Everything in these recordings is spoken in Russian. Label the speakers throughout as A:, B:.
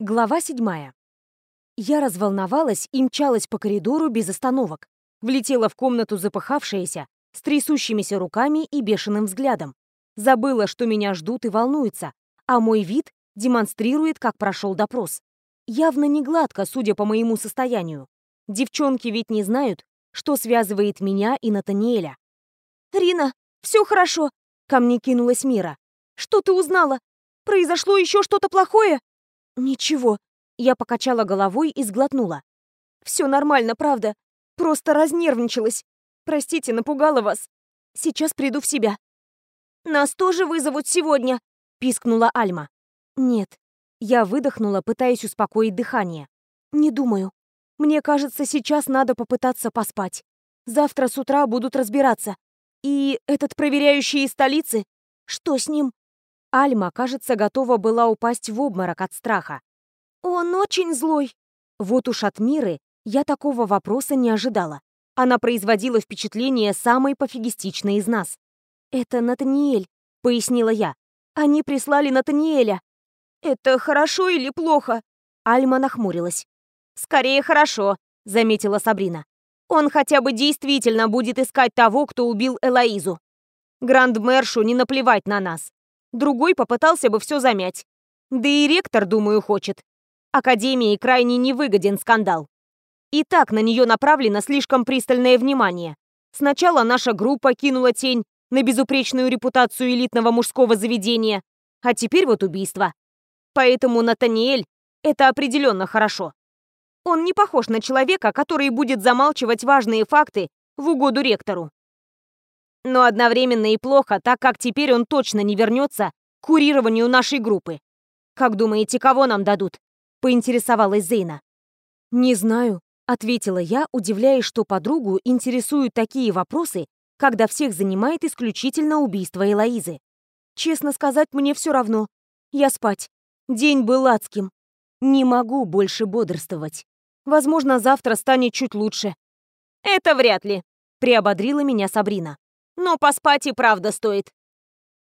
A: Глава седьмая. Я разволновалась и мчалась по коридору без остановок. Влетела в комнату запыхавшаяся, с трясущимися руками и бешеным взглядом. Забыла, что меня ждут и волнуются, а мой вид демонстрирует, как прошел допрос. Явно не гладко, судя по моему состоянию. Девчонки ведь не знают, что связывает меня и Натаниэля. «Рина, все хорошо!» — ко мне кинулась Мира. «Что ты узнала? Произошло еще что-то плохое?» «Ничего». Я покачала головой и сглотнула. «Все нормально, правда. Просто разнервничалась. Простите, напугала вас. Сейчас приду в себя». «Нас тоже вызовут сегодня», — пискнула Альма. «Нет». Я выдохнула, пытаясь успокоить дыхание. «Не думаю. Мне кажется, сейчас надо попытаться поспать. Завтра с утра будут разбираться. И этот проверяющий из столицы? Что с ним? Альма, кажется, готова была упасть в обморок от страха. «Он очень злой». Вот уж от Миры я такого вопроса не ожидала. Она производила впечатление самой пофигистичной из нас. «Это Натаниэль», — пояснила я. «Они прислали Натаниэля». «Это хорошо или плохо?» Альма нахмурилась. «Скорее хорошо», — заметила Сабрина. «Он хотя бы действительно будет искать того, кто убил Элоизу. Гранд-мэршу не наплевать на нас. Другой попытался бы все замять. Да и ректор, думаю, хочет. Академии крайне невыгоден скандал. И так на нее направлено слишком пристальное внимание. Сначала наша группа кинула тень на безупречную репутацию элитного мужского заведения, а теперь вот убийство. Поэтому Натаниэль — это определенно хорошо. Он не похож на человека, который будет замалчивать важные факты в угоду ректору. Но одновременно и плохо, так как теперь он точно не вернется к курированию нашей группы. Как думаете, кого нам дадут? Поинтересовалась Зейна. Не знаю, ответила я, удивляясь, что подругу интересуют такие вопросы, когда всех занимает исключительно убийство Элоизы. Честно сказать, мне все равно. Я спать. День был адским. Не могу больше бодрствовать. Возможно, завтра станет чуть лучше. Это вряд ли, приободрила меня Сабрина. Но поспать и правда стоит.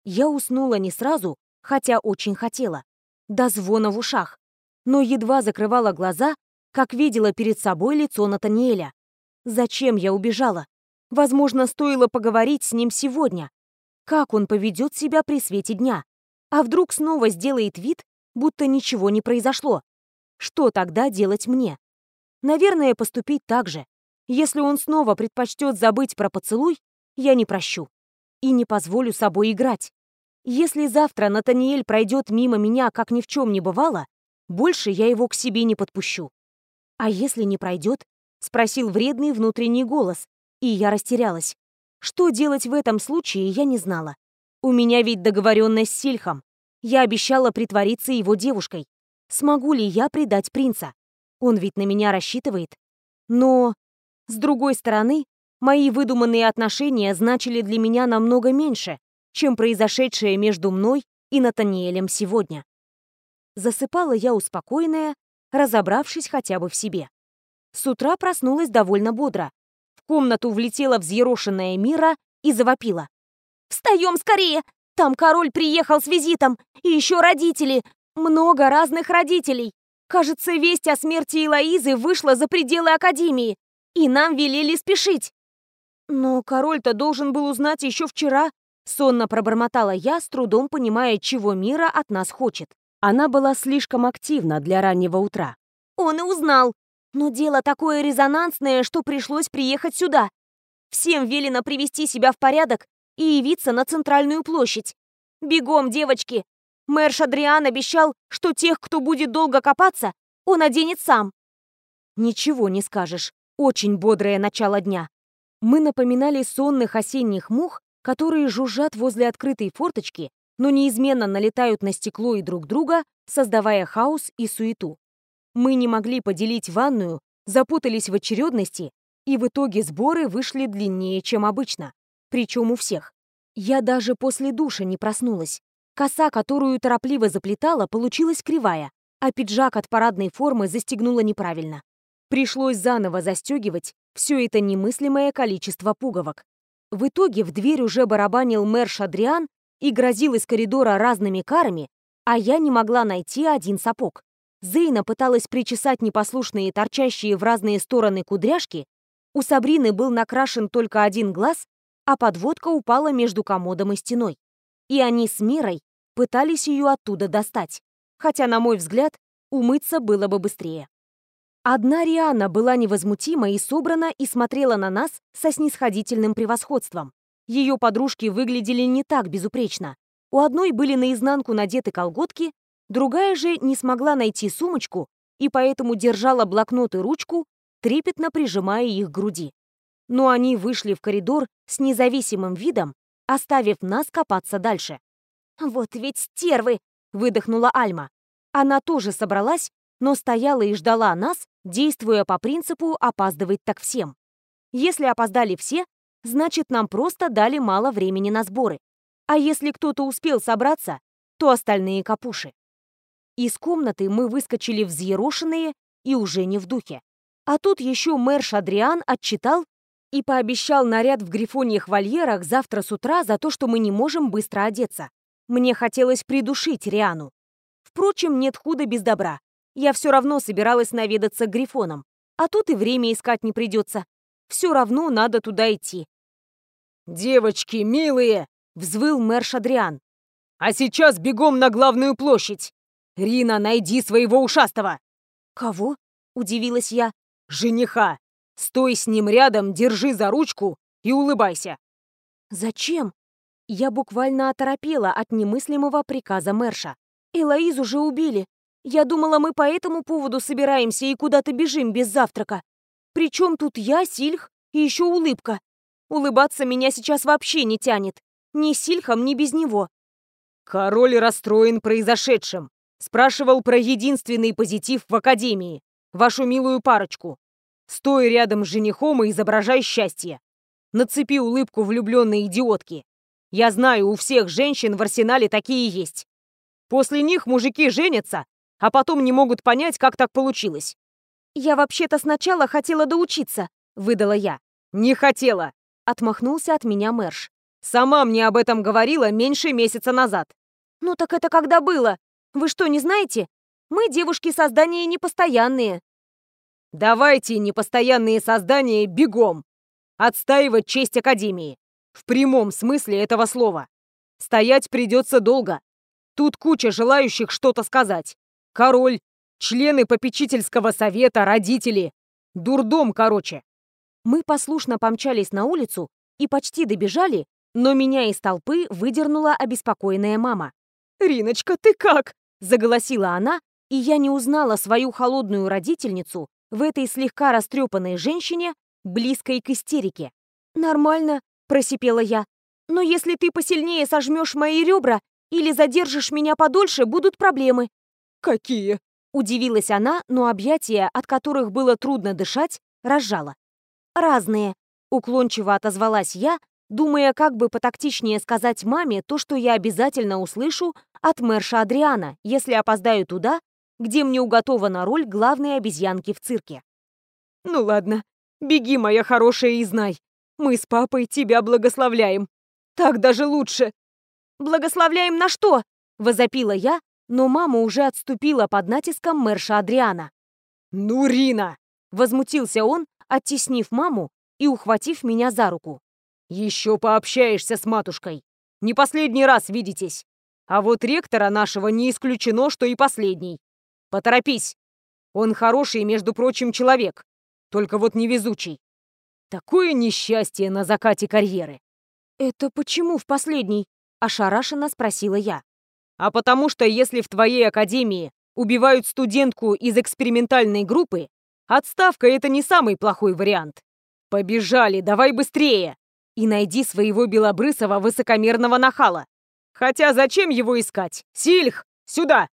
A: Я уснула не сразу, хотя очень хотела. До звона в ушах. Но едва закрывала глаза, как видела перед собой лицо Натаниэля. Зачем я убежала? Возможно, стоило поговорить с ним сегодня. Как он поведет себя при свете дня? А вдруг снова сделает вид, будто ничего не произошло? Что тогда делать мне? Наверное, поступить так же. Если он снова предпочтет забыть про поцелуй, я не прощу. И не позволю собой играть. Если завтра Натаниэль пройдет мимо меня, как ни в чем не бывало, больше я его к себе не подпущу. А если не пройдет? Спросил вредный внутренний голос, и я растерялась. Что делать в этом случае, я не знала. У меня ведь договоренность с Сильхом. Я обещала притвориться его девушкой. Смогу ли я предать принца? Он ведь на меня рассчитывает. Но, с другой стороны, Мои выдуманные отношения значили для меня намного меньше, чем произошедшее между мной и Натаниэлем сегодня. Засыпала я успокоенная, разобравшись хотя бы в себе. С утра проснулась довольно бодро. В комнату влетела взъерошенная Мира и завопила. «Встаем скорее! Там король приехал с визитом, и еще родители, много разных родителей. Кажется, весть о смерти Илоизы вышла за пределы Академии, и нам велели спешить. «Но король-то должен был узнать еще вчера», — сонно пробормотала я, с трудом понимая, чего Мира от нас хочет. Она была слишком активна для раннего утра. «Он и узнал. Но дело такое резонансное, что пришлось приехать сюда. Всем велено привести себя в порядок и явиться на центральную площадь. Бегом, девочки! Мэр Шадриан обещал, что тех, кто будет долго копаться, он оденет сам». «Ничего не скажешь. Очень бодрое начало дня мы напоминали сонных осенних мух, которые жужжат возле открытой форточки, но неизменно налетают на стекло и друг друга, создавая хаос и суету. Мы не могли поделить ванную, запутались в очередности, и в итоге сборы вышли длиннее, чем обычно. Причем у всех. Я даже после душа не проснулась. Коса, которую торопливо заплетала, получилась кривая, а пиджак от парадной формы застегнула неправильно. Пришлось заново застегивать все это немыслимое количество пуговок. В итоге в дверь уже барабанил мэр Шадриан и грозил из коридора разными карами, а я не могла найти один сапог. Зейна пыталась причесать непослушные торчащие в разные стороны кудряшки, у Сабрины был накрашен только один глаз, а подводка упала между комодом и стеной. И они с Мирой пытались ее оттуда достать, хотя, на мой взгляд, умыться было бы быстрее. Одна Риана была невозмутима и собрана и смотрела на нас со снисходительным превосходством. Ее подружки выглядели не так безупречно. У одной были наизнанку надеты колготки, другая же не смогла найти сумочку и поэтому держала блокнот и ручку, трепетно прижимая их к груди. Но они вышли в коридор с независимым видом, оставив нас копаться дальше. «Вот ведь стервы!» — выдохнула Альма. Она тоже собралась, но стояла и ждала нас, действуя по принципу «опаздывать так всем». Если опоздали все, значит, нам просто дали мало времени на сборы. А если кто-то успел собраться, то остальные капуши. Из комнаты мы выскочили взъерошенные и уже не в духе. А тут еще мэр Шадриан отчитал и пообещал наряд в грифоньих вольерах завтра с утра за то, что мы не можем быстро одеться. Мне хотелось придушить Риану. Впрочем, нет худа без добра. Я все равно собиралась наведаться к грифонам. А тут и время искать не придется. Все равно надо туда идти.
B: «Девочки, милые!» — взвыл мэр Шадриан. «А сейчас бегом на главную площадь! Рина, найди своего ушастого!»
A: «Кого?» — удивилась я.
B: «Жениха! Стой с ним рядом, держи за ручку и улыбайся!»
A: «Зачем?» Я буквально оторопела от немыслимого приказа Мэрша. «Элоиз уже убили. Я думала, мы по этому поводу собираемся и куда-то бежим без завтрака. Причем тут я, Сильх и еще улыбка. Улыбаться меня сейчас вообще не тянет. Ни Сильхом, ни без него».
B: «Король расстроен произошедшим. Спрашивал про единственный позитив в Академии. Вашу милую парочку. Стой рядом с женихом и изображай счастье. Нацепи улыбку влюбленной идиотки. Я знаю, у всех женщин в арсенале такие есть. После них мужики женятся, а потом не могут понять, как так получилось.
A: «Я вообще-то сначала хотела доучиться», — выдала я.
B: «Не хотела», —
A: отмахнулся от меня Мэрш.
B: «Сама мне об этом говорила меньше месяца назад».
A: «Ну так это когда было? Вы что, не знаете? Мы, девушки, создания непостоянные».
B: «Давайте, непостоянные создания, бегом! Отстаивать честь Академии. В прямом смысле этого слова. Стоять придется долго. Тут куча желающих что-то сказать. Король, члены попечительского совета, родители. Дурдом, короче.
A: Мы послушно помчались на улицу и почти добежали, но меня из толпы выдернула обеспокоенная мама.
B: «Риночка, ты как?»
A: — заголосила она, и я не узнала свою холодную родительницу в этой слегка растрепанной женщине, близкой к истерике. «Нормально», — просипела я. «Но если ты посильнее сожмешь мои ребра или задержишь меня подольше, будут проблемы».
B: «Какие?»
A: — удивилась она, но объятия, от которых было трудно дышать, разжала. «Разные», — уклончиво отозвалась я, думая, как бы потактичнее сказать маме то, что я обязательно услышу от мэрша Адриана, если опоздаю туда, где мне уготована роль главной обезьянки в цирке.
B: «Ну ладно, беги, моя хорошая, и знай. Мы с папой тебя благословляем. Так даже лучше».
A: «Благословляем на что?» — возопила я, но мама уже отступила под натиском мэрша Адриана.
B: «Ну, Рина!»
A: — возмутился он, оттеснив маму и ухватив меня за руку.
B: «Еще пообщаешься с матушкой. Не последний раз видитесь. А вот ректора нашего не исключено, что и последний. Поторопись. Он хороший, между прочим, человек. Только вот невезучий. Такое несчастье на закате карьеры.
A: «Это почему в последний?» – ошарашенно спросила я.
B: «А потому что если в твоей академии убивают студентку из экспериментальной группы, отставка – это не самый плохой вариант. Побежали, давай быстрее! И найди своего белобрысого высокомерного нахала. Хотя зачем его искать? Сильх, сюда!»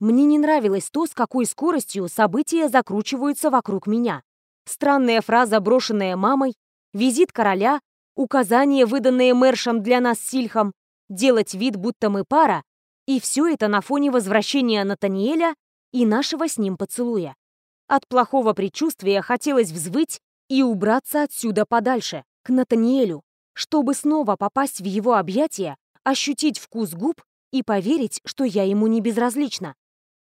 A: Мне не нравилось то, с какой скоростью события закручиваются вокруг меня. Странная фраза, брошенная мамой, визит короля, указания, выданные мэршем для нас Сильхом, делать вид, будто мы пара, и все это на фоне возвращения Натаниэля и нашего с ним поцелуя. От плохого предчувствия хотелось взвыть и убраться отсюда подальше, к Натаниэлю, чтобы снова попасть в его объятия, ощутить вкус губ и поверить, что я ему не безразлична.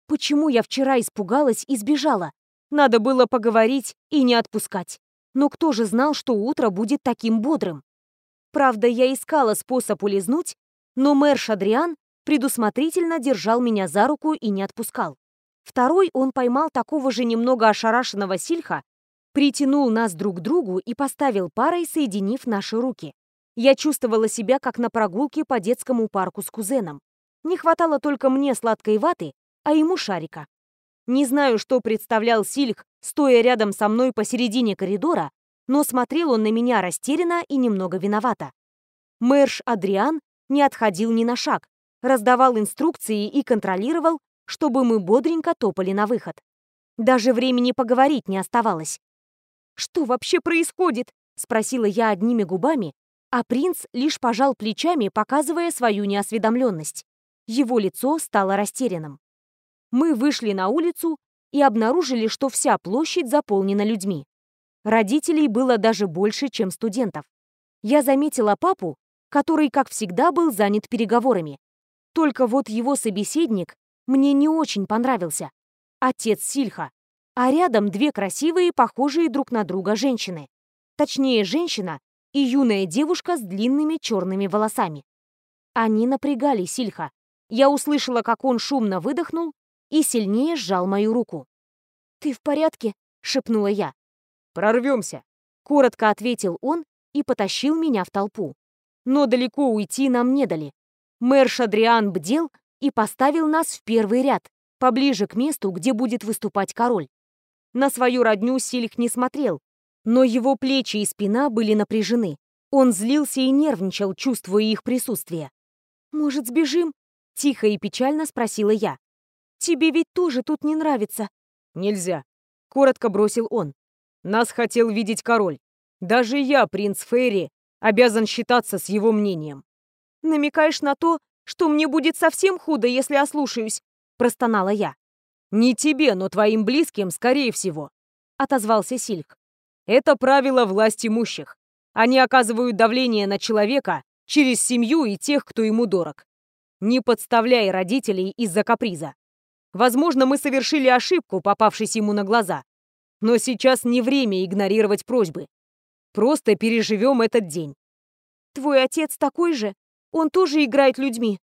A: Почему я вчера испугалась и сбежала? Надо было поговорить и не отпускать. Но кто же знал, что утро будет таким бодрым? Правда, я искала способ улизнуть, но мэр Шадриан предусмотрительно держал меня за руку и не отпускал. Второй он поймал такого же немного ошарашенного сильха, притянул нас друг к другу и поставил парой, соединив наши руки. Я чувствовала себя как на прогулке по детскому парку с кузеном. Не хватало только мне сладкой ваты, а ему шарика. Не знаю, что представлял Сильх, стоя рядом со мной посередине коридора, но смотрел он на меня растерянно и немного виновато. Мэрш Адриан не отходил ни на шаг, раздавал инструкции и контролировал, чтобы мы бодренько топали на выход. Даже времени поговорить не оставалось. «Что вообще происходит?» — спросила я одними губами, а принц лишь пожал плечами, показывая свою неосведомленность. Его лицо стало растерянным. Мы вышли на улицу и обнаружили, что вся площадь заполнена людьми. Родителей было даже больше, чем студентов. Я заметила папу, который, как всегда, был занят переговорами. Только вот его собеседник мне не очень понравился. Отец Сильха. А рядом две красивые, похожие друг на друга женщины. Точнее, женщина и юная девушка с длинными черными волосами. Они напрягали Сильха. Я услышала, как он шумно выдохнул и сильнее сжал мою руку. «Ты в порядке?» — шепнула я.
B: «Прорвемся», — коротко ответил он и потащил меня в толпу. Но далеко уйти нам не дали. Мэр Шадриан бдел и поставил нас в первый ряд, поближе к месту, где будет выступать король. На свою родню Сильх не смотрел, но его плечи и спина были напряжены. Он злился и нервничал, чувствуя их присутствие.
A: «Может, сбежим?» — тихо и печально спросила я. «Тебе ведь тоже тут не нравится».
B: «Нельзя», — коротко бросил он. «Нас хотел видеть король. Даже я, принц Ферри, обязан считаться с его мнением».
A: «Намекаешь на то, что мне будет совсем худо, если ослушаюсь», — простонала я.
B: «Не тебе, но твоим близким, скорее всего», — отозвался Сильк. «Это правило власть имущих. Они оказывают давление на человека через семью и тех, кто ему дорог. Не подставляй родителей из-за каприза. Возможно, мы совершили ошибку, попавшись ему на глаза. Но сейчас не время игнорировать просьбы. Просто переживем этот день.
A: Твой отец такой же? Он тоже играет людьми.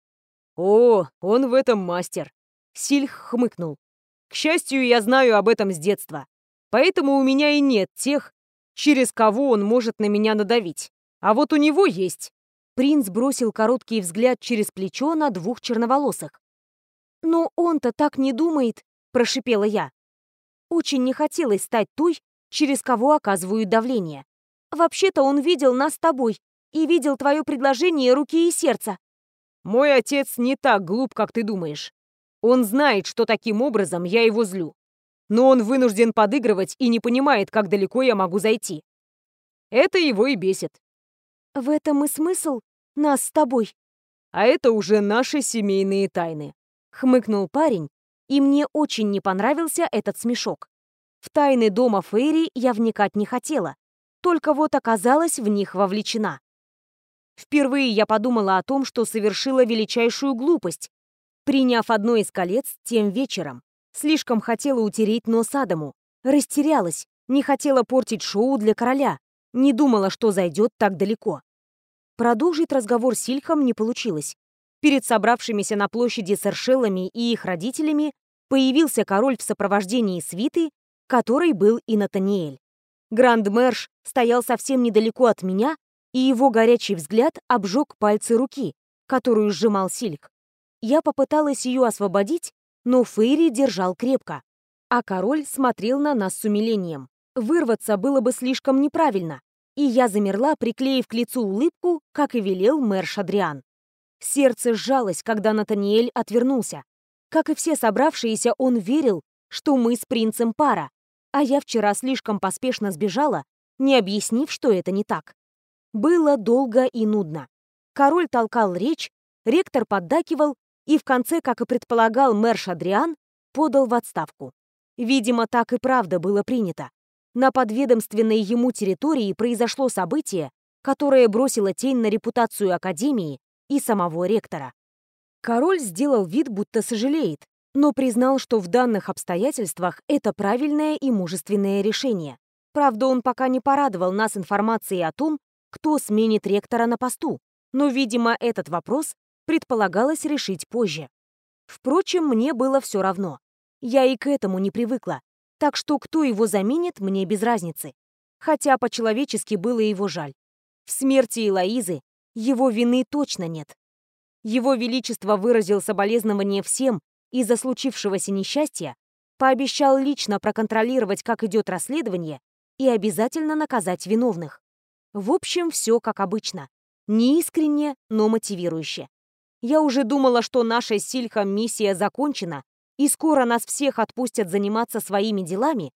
B: О, он в этом мастер. Сильх хмыкнул. К счастью, я знаю об этом с детства. Поэтому у меня и нет тех, через кого он может на меня надавить. А вот у него есть.
A: Принц бросил короткий взгляд через плечо на двух черноволосых. «Но он-то так не думает», — прошипела я. Очень не хотелось стать той, через кого оказывают давление. Вообще-то он видел нас с тобой и видел твое предложение руки и сердца.
B: Мой отец не так глуп, как ты думаешь. Он знает, что таким образом я его злю. Но он вынужден подыгрывать и не понимает, как далеко я могу зайти. Это его и бесит.
A: В этом и смысл нас с тобой.
B: А это уже наши семейные тайны.
A: Хмыкнул парень, и мне очень не понравился этот смешок. В тайны дома Фейри я вникать не хотела, только вот оказалась в них вовлечена. Впервые я подумала о том, что совершила величайшую глупость, приняв одно из колец тем вечером. Слишком хотела утереть нос Адаму, растерялась, не хотела портить шоу для короля, не думала, что зайдет так далеко. Продолжить разговор с Ильхом не получилось. Перед собравшимися на площади с Эршелами и их родителями появился король в сопровождении свиты, которой был и Натаниэль. Гранд-мэрш стоял совсем недалеко от меня, и его горячий взгляд обжег пальцы руки, которую сжимал Сильк. Я попыталась ее освободить, но Фейри держал крепко, а король смотрел на нас с умилением. Вырваться было бы слишком неправильно, и я замерла, приклеив к лицу улыбку, как и велел мэр Шадриан. Сердце сжалось, когда Натаниэль отвернулся. Как и все собравшиеся, он верил, что мы с принцем пара, а я вчера слишком поспешно сбежала, не объяснив, что это не так. Было долго и нудно. Король толкал речь, ректор поддакивал и в конце, как и предполагал мэр Шадриан, подал в отставку. Видимо, так и правда было принято. На подведомственной ему территории произошло событие, которое бросило тень на репутацию Академии и самого ректора. Король сделал вид, будто сожалеет, но признал, что в данных обстоятельствах это правильное и мужественное решение. Правда, он пока не порадовал нас информацией о том, кто сменит ректора на посту, но, видимо, этот вопрос предполагалось решить позже. Впрочем, мне было все равно. Я и к этому не привыкла, так что кто его заменит, мне без разницы. Хотя по-человечески было его жаль. В смерти Элоизы его вины точно нет. Его Величество выразил соболезнование всем из-за случившегося несчастья, пообещал лично проконтролировать, как идет расследование, и обязательно наказать виновных. В общем, все как обычно. Неискренне, но мотивирующе. Я уже думала, что наша с Сильхом миссия закончена, и скоро нас всех отпустят заниматься своими делами,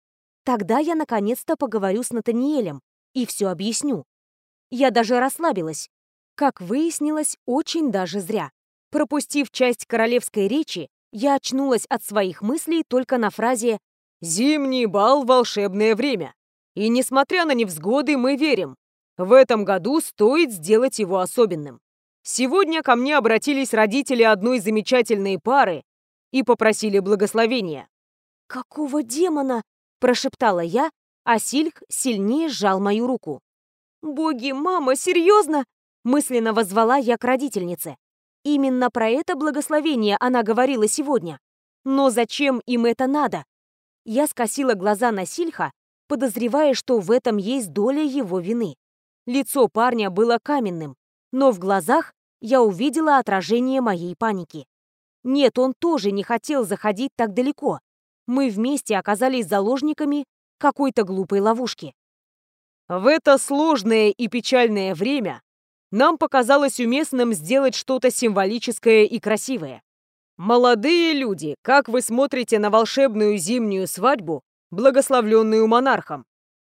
A: тогда я наконец-то поговорю с Натаниэлем и все объясню. Я даже расслабилась. Как выяснилось, очень даже зря. Пропустив часть королевской речи, я очнулась от своих мыслей только на фразе «Зимний бал — волшебное время». И несмотря на невзгоды, мы верим. В этом году стоит сделать его особенным. Сегодня ко мне обратились родители одной замечательной пары и попросили благословения. «Какого демона?» – прошептала я, а Сильх сильнее сжал мою руку. «Боги, мама, серьезно?» – мысленно воззвала я к родительнице. Именно про это благословение она говорила сегодня. Но зачем им это надо? Я скосила глаза на Сильха, подозревая, что в этом есть доля его вины. Лицо парня было каменным, но в глазах я увидела отражение моей паники. Нет, он тоже не хотел заходить так далеко. Мы вместе оказались заложниками какой-то глупой ловушки.
B: В это сложное и печальное время нам показалось уместным сделать что-то символическое и красивое. Молодые люди, как вы смотрите на волшебную зимнюю свадьбу, благословленную монархом?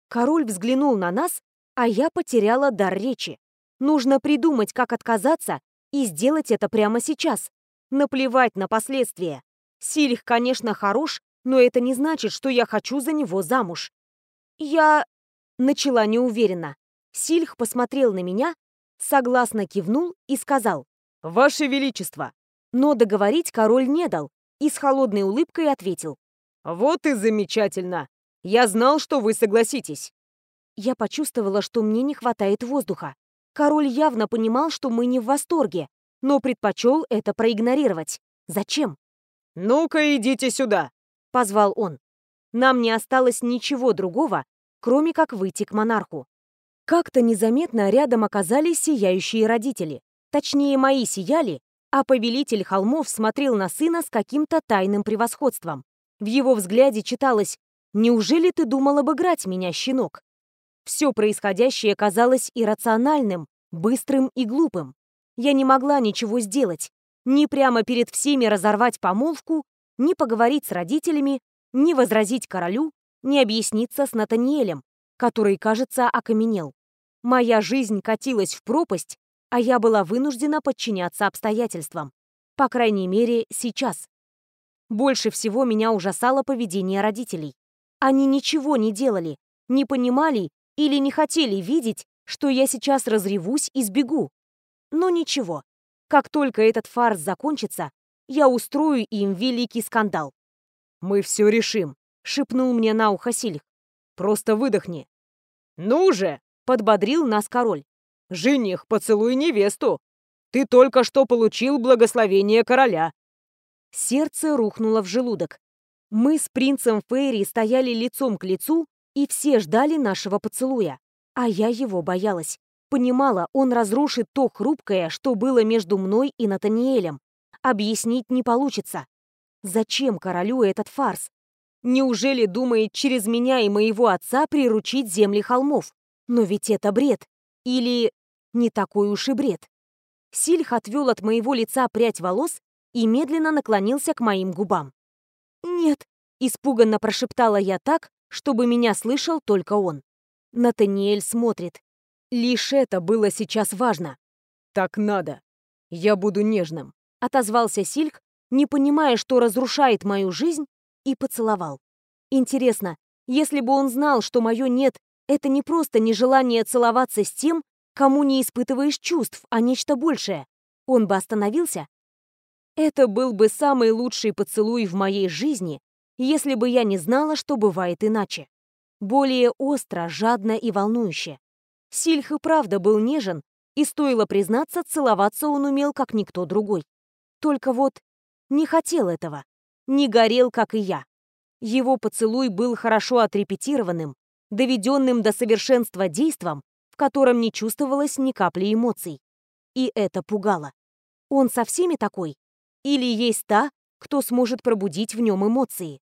A: Король взглянул на нас, а я потеряла дар речи. Нужно придумать, как отказаться, и сделать это прямо сейчас. Наплевать на последствия. Сильх, конечно, хорош, но это не значит, что я хочу за него замуж. Я... Начала неуверенно. Сильх посмотрел на меня, согласно кивнул и сказал
B: «Ваше Величество!»
A: Но договорить король не дал и с холодной улыбкой ответил
B: «Вот и замечательно! Я знал, что вы согласитесь!»
A: Я почувствовала, что мне не хватает воздуха. Король явно понимал, что мы не в восторге, но предпочел это проигнорировать. Зачем?
B: «Ну-ка, идите сюда!»
A: — позвал он. Нам не осталось ничего другого, кроме как выйти к монарху. Как-то незаметно рядом оказались сияющие родители. Точнее, мои сияли, а повелитель холмов смотрел на сына с каким-то тайным превосходством. В его взгляде читалось «Неужели ты думал обыграть меня, щенок?» Все происходящее казалось иррациональным, быстрым и глупым. Я не могла ничего сделать, ни прямо перед всеми разорвать помолвку, ни поговорить с родителями, ни возразить королю, ни объясниться с Натаниэлем, который, кажется, окаменел. Моя жизнь катилась в пропасть, а я была вынуждена подчиняться обстоятельствам. По крайней мере, сейчас. Больше всего меня ужасало поведение родителей. Они ничего не делали, не понимали или не хотели видеть, что я сейчас разревусь и сбегу. Но ничего. Как только этот фарс закончится, я устрою им великий скандал.
B: «Мы все решим», — шепнул мне на ухо Сильх. «Просто выдохни». «Ну же!» — подбодрил нас король. «Жених, поцелуй невесту! Ты только что получил благословение короля!»
A: Сердце рухнуло в желудок. Мы с принцем Фейри стояли лицом к лицу и все ждали нашего поцелуя. А я его боялась. Понимала, он разрушит то хрупкое, что было между мной и Натаниэлем. Объяснить не получится. Зачем королю этот фарс? Неужели думает через меня и моего отца приручить земли холмов? Но ведь это бред. Или не такой уж и бред. Сильх отвел от моего лица прядь волос и медленно наклонился к моим губам. «Нет», — испуганно прошептала я так, чтобы меня слышал только он. Натаниэль смотрит. Лишь это было сейчас важно.
B: «Так надо. Я буду нежным», —
A: отозвался Сильх, не понимая, что разрушает мою жизнь, и поцеловал. Интересно, если бы он знал, что мое «нет» — это не просто нежелание целоваться с тем, кому не испытываешь чувств, а нечто большее, он бы остановился? Это был бы самый лучший поцелуй в моей жизни, если бы я не знала, что бывает иначе. Более остро, жадно и волнующе. Сильх и правда был нежен, и, стоило признаться, целоваться он умел, как никто другой. Только вот не хотел этого, не горел, как и я. Его поцелуй был хорошо отрепетированным, доведенным до совершенства действом, в котором не чувствовалось ни капли эмоций. И это пугало. Он со всеми такой? Или есть та, кто сможет пробудить в нем эмоции?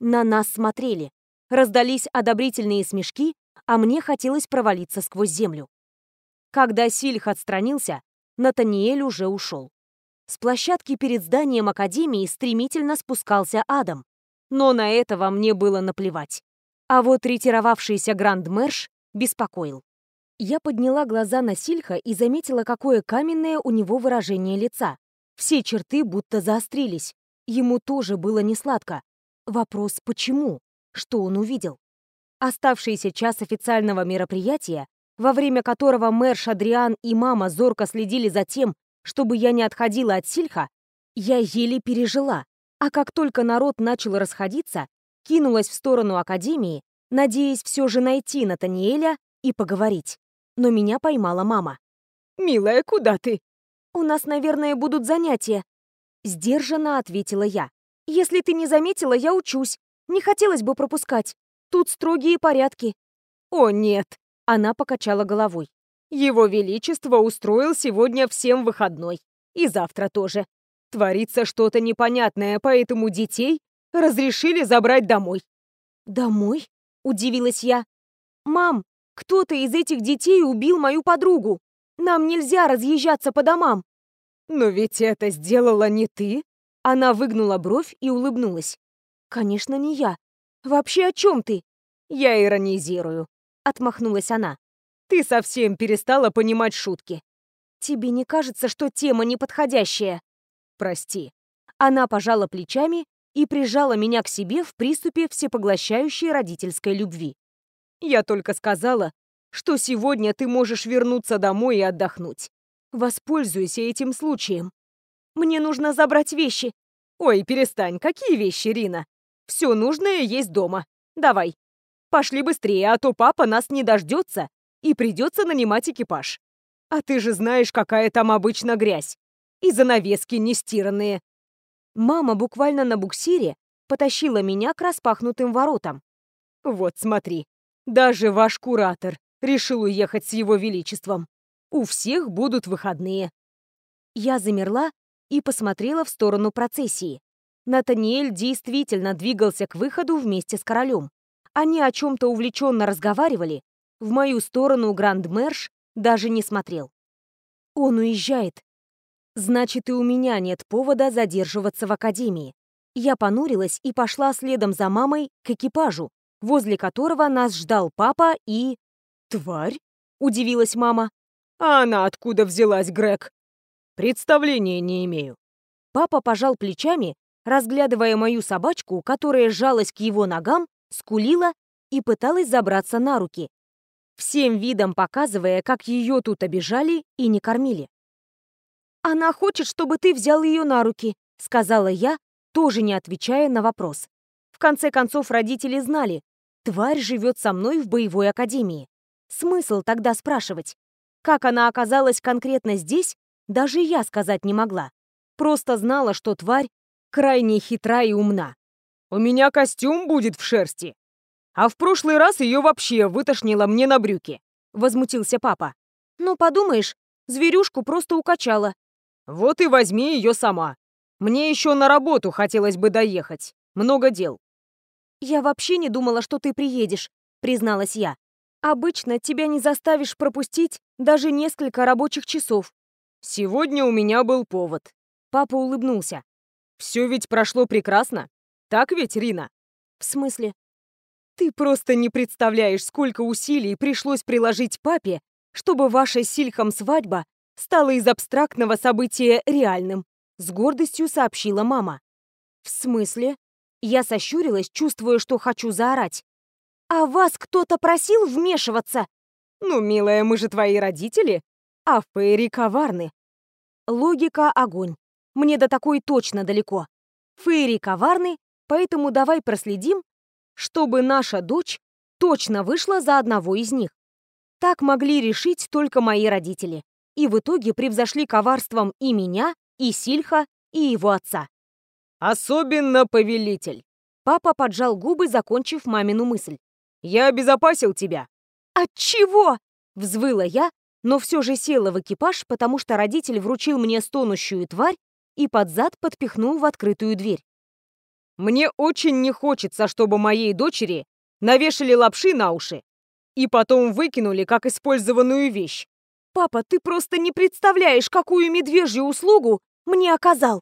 A: На нас смотрели. Раздались одобрительные смешки, а мне хотелось провалиться сквозь землю. Когда Сильх отстранился, Натаниэль уже ушел. С площадки перед зданием Академии стремительно спускался Адам, но на этого мне было наплевать. А вот ретировавшийся Гранд-Мэрш беспокоил. Я подняла глаза на Сильха и заметила, какое каменное у него выражение лица. Все черты будто заострились. Ему тоже было несладко. Вопрос «почему?» Что он увидел? Оставшийся час официального мероприятия, во время которого мэр Шадриан и мама зорко следили за тем, чтобы я не отходила от Сильха, я еле пережила. А как только народ начал расходиться, кинулась в сторону Академии, надеясь все же найти Натаниэля и поговорить. Но меня поймала мама.
B: «Милая, куда ты?»
A: «У нас, наверное, будут занятия», — сдержанно ответила я. «Если ты не заметила, я учусь. Не хотелось бы пропускать. Тут строгие порядки».
B: «О, нет!»
A: — она покачала головой.
B: «Его Величество устроил сегодня всем выходной. И завтра тоже. Творится что-то непонятное, поэтому детей разрешили забрать домой.
A: «Домой?» — удивилась я. «Мам, кто-то из этих детей убил мою подругу. Нам нельзя разъезжаться по домам».
B: «Но ведь это сделала не ты?»
A: Она выгнула бровь и улыбнулась. «Конечно, не я. Вообще о чем ты?»
B: «Я иронизирую», — отмахнулась она. «Ты совсем перестала понимать шутки».
A: «Тебе не кажется, что тема неподходящая?»
B: прости».
A: Она пожала плечами и прижала меня к себе в приступе всепоглощающей родительской любви.
B: «Я только сказала, что сегодня ты можешь вернуться домой и отдохнуть. Воспользуйся этим случаем.
A: Мне нужно забрать вещи».
B: «Ой, перестань, какие вещи, Рина? Все нужное есть дома. Давай. Пошли быстрее, а то папа нас не дождется и придется нанимать экипаж. А ты же знаешь, какая там обычно грязь и занавески нестиранные.
A: Мама буквально на буксире потащила меня к распахнутым воротам.
B: Вот смотри, даже ваш куратор решил уехать с его величеством. У всех будут выходные.
A: Я замерла и посмотрела в сторону процессии. Натаниэль действительно двигался к выходу вместе с королем. Они о чем-то увлеченно разговаривали. В мою сторону Гранд-Мэрш даже не смотрел. Он уезжает. Значит, и у меня нет повода задерживаться в академии. Я понурилась и пошла следом за мамой к экипажу, возле которого нас ждал папа и...
B: «Тварь?»
A: — удивилась мама.
B: «А она откуда взялась, Грег?» «Представления не имею».
A: Папа пожал плечами, разглядывая мою собачку, которая сжалась к его ногам, скулила и пыталась забраться на руки, всем видом показывая, как ее тут обижали и не кормили. «Она хочет, чтобы ты взял ее на руки», — сказала я, тоже не отвечая на вопрос. В конце концов, родители знали, тварь живет со мной в боевой академии. Смысл тогда спрашивать? Как она оказалась конкретно здесь, даже я сказать не могла. Просто знала, что тварь крайне хитра и умна.
B: «У меня костюм будет в шерсти. А в прошлый раз ее вообще вытошнило мне на брюки», — возмутился папа.
A: «Ну, подумаешь, зверюшку просто укачала.
B: Вот и возьми ее сама. Мне еще на работу хотелось бы доехать. Много дел.
A: Я вообще не думала, что ты приедешь, призналась я. Обычно тебя не заставишь пропустить даже несколько рабочих часов.
B: Сегодня у меня был повод.
A: Папа улыбнулся.
B: Все ведь прошло прекрасно. Так ведь, Рина?
A: В смысле?
B: Ты просто не представляешь, сколько усилий пришлось приложить папе, чтобы ваша с Сильхом свадьба стало из абстрактного события реальным, с гордостью сообщила мама.
A: В смысле? Я сощурилась, чувствуя, что хочу заорать. А вас кто-то просил вмешиваться?
B: Ну, милая, мы же твои родители, а Фейри коварны.
A: Логика — огонь. Мне до такой точно далеко. Фейри коварны, поэтому давай проследим, чтобы наша дочь точно вышла за одного из них. Так могли решить только мои родители. И в итоге превзошли коварством и меня, и Сильха, и его отца.
B: «Особенно повелитель!»
A: Папа поджал губы, закончив мамину мысль.
B: «Я обезопасил тебя!»
A: «От чего?» — взвыла я, но все же села в экипаж, потому что родитель вручил мне стонущую тварь и под зад подпихнул в открытую дверь.
B: «Мне очень не хочется, чтобы моей дочери навешали лапши на уши и потом выкинули как использованную вещь.
A: Папа, ты просто не представляешь, какую медвежью услугу мне оказал.